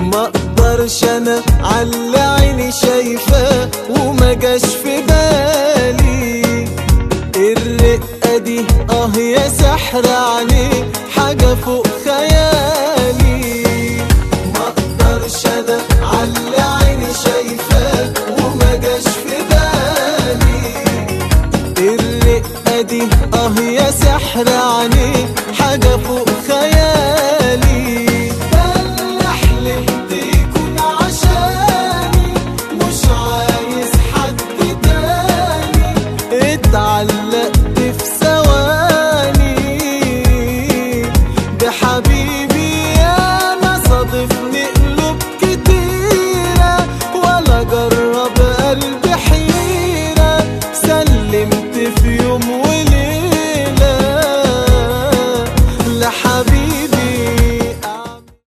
ما أقدرش أنا على عيني شايفاه وما جاش في بالي. الرقة دي آه يا سحر عليه حاجة فوق خيالي. ما أقدرش أنا على عيني شايفاه وما جاش في بالي. الرقة دي آه يا سحر عليه اتعلقت في ثواني. بحبيبي أنا صادفني قلوب كتيرة ولا جرب قلبي حيرة. سلمت في يوم وليلة